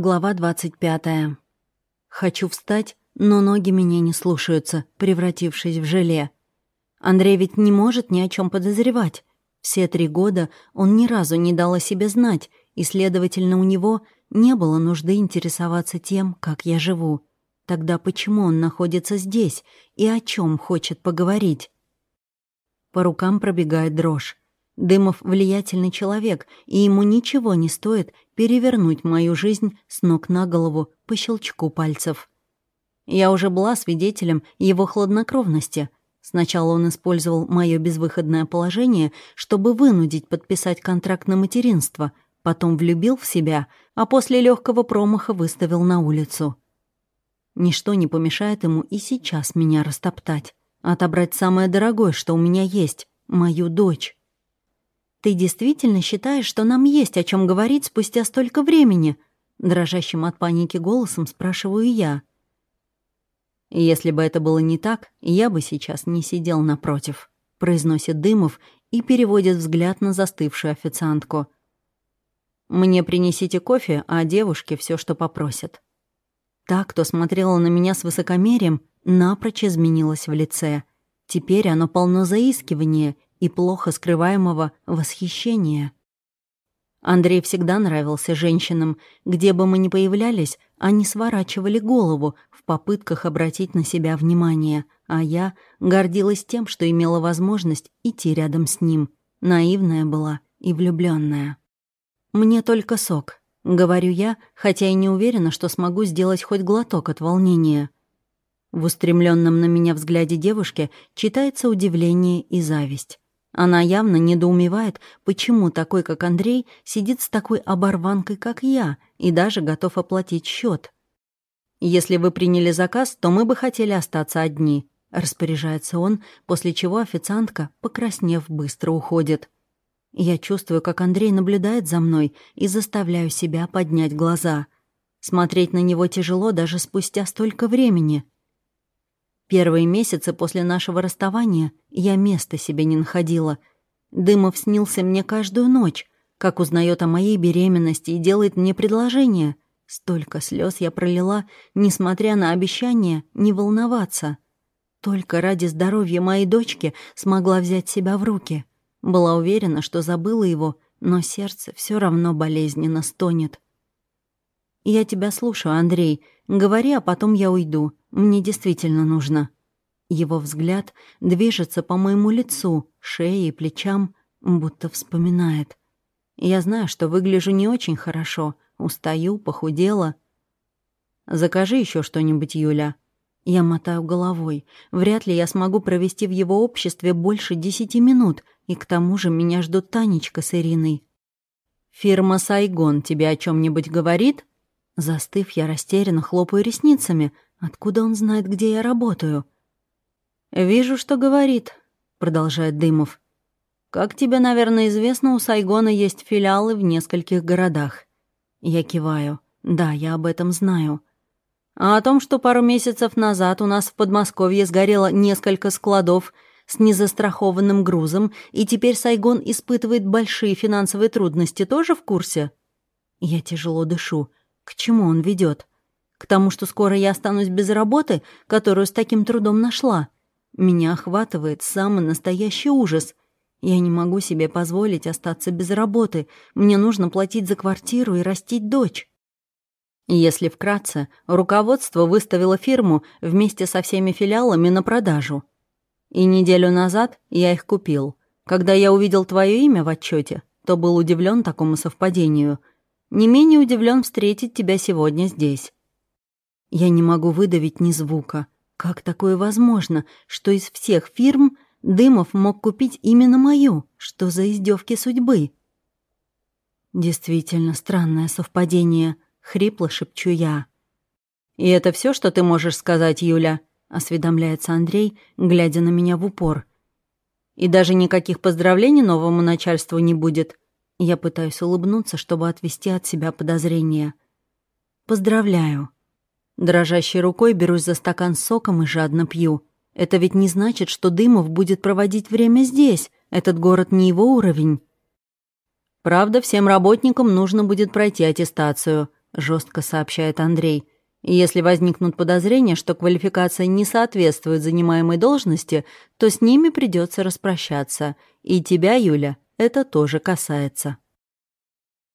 Глава 25. Хочу встать, но ноги меня не слушаются, превратившись в желе. Андрей ведь не может ни о чем подозревать. Все три года он ни разу не дал о себе знать, и, следовательно, у него не было нужды интересоваться тем, как я живу. Тогда почему он находится здесь и о чем хочет поговорить? По рукам пробегает дрожь. Дымов влиятельный человек, и ему ничего не стоит перевернуть мою жизнь с ног на голову по щелчку пальцев. Я уже была свидетелем его хладнокровности. Сначала он использовал мое безвыходное положение, чтобы вынудить подписать контракт на материнство, потом влюбил в себя, а после легкого промаха выставил на улицу. Ничто не помешает ему и сейчас меня растоптать, отобрать самое дорогое, что у меня есть — мою дочь. «Ты действительно считаешь, что нам есть о чем говорить спустя столько времени?» Дрожащим от паники голосом спрашиваю я. «Если бы это было не так, я бы сейчас не сидел напротив», — произносит Дымов и переводит взгляд на застывшую официантку. «Мне принесите кофе, а девушке все, что попросят». Та, кто смотрела на меня с высокомерием, напрочь изменилась в лице. Теперь оно полно заискивания и плохо скрываемого восхищения. Андрей всегда нравился женщинам. Где бы мы ни появлялись, они сворачивали голову в попытках обратить на себя внимание, а я гордилась тем, что имела возможность идти рядом с ним. Наивная была и влюбленная. «Мне только сок», — говорю я, хотя и не уверена, что смогу сделать хоть глоток от волнения. В устремленном на меня взгляде девушки читается удивление и зависть. Она явно недоумевает, почему такой, как Андрей, сидит с такой оборванкой, как я, и даже готов оплатить счет. «Если вы приняли заказ, то мы бы хотели остаться одни», — распоряжается он, после чего официантка, покраснев, быстро уходит. Я чувствую, как Андрей наблюдает за мной и заставляю себя поднять глаза. Смотреть на него тяжело даже спустя столько времени — Первые месяцы после нашего расставания я места себе не находила. Дымов снился мне каждую ночь, как узнает о моей беременности и делает мне предложение. Столько слез я пролила, несмотря на обещание не волноваться. Только ради здоровья моей дочки смогла взять себя в руки. Была уверена, что забыла его, но сердце все равно болезненно стонет. «Я тебя слушаю, Андрей. Говори, а потом я уйду. Мне действительно нужно». Его взгляд движется по моему лицу, шее и плечам, будто вспоминает. Я знаю, что выгляжу не очень хорошо, устаю, похудела. «Закажи еще что-нибудь, Юля». Я мотаю головой. Вряд ли я смогу провести в его обществе больше десяти минут, и к тому же меня ждут Танечка с Ириной. «Фирма «Сайгон» тебе о чем нибудь говорит?» Застыв, я растерянно хлопаю ресницами. Откуда он знает, где я работаю? «Вижу, что говорит», — продолжает Дымов. «Как тебе, наверное, известно, у Сайгона есть филиалы в нескольких городах». Я киваю. «Да, я об этом знаю». А о том, что пару месяцев назад у нас в Подмосковье сгорело несколько складов с незастрахованным грузом, и теперь Сайгон испытывает большие финансовые трудности, тоже в курсе? Я тяжело дышу. К чему он ведет? К тому, что скоро я останусь без работы, которую с таким трудом нашла. Меня охватывает самый настоящий ужас. Я не могу себе позволить остаться без работы. Мне нужно платить за квартиру и растить дочь. Если вкратце, руководство выставило фирму вместе со всеми филиалами на продажу. И неделю назад я их купил. Когда я увидел твое имя в отчете, то был удивлен такому совпадению — не менее удивлен встретить тебя сегодня здесь. Я не могу выдавить ни звука. Как такое возможно, что из всех фирм Дымов мог купить именно мою? Что за издевки судьбы? Действительно странное совпадение, хрипло шепчу я. «И это все, что ты можешь сказать, Юля?» — осведомляется Андрей, глядя на меня в упор. «И даже никаких поздравлений новому начальству не будет. Я пытаюсь улыбнуться, чтобы отвести от себя подозрения. «Поздравляю». Дрожащей рукой берусь за стакан с соком и жадно пью. Это ведь не значит, что Дымов будет проводить время здесь. Этот город не его уровень. Правда, всем работникам нужно будет пройти аттестацию. — жестко сообщает Андрей. «Если возникнут подозрения, что квалификация не соответствует занимаемой должности, то с ними придется распрощаться. И тебя, Юля, это тоже касается».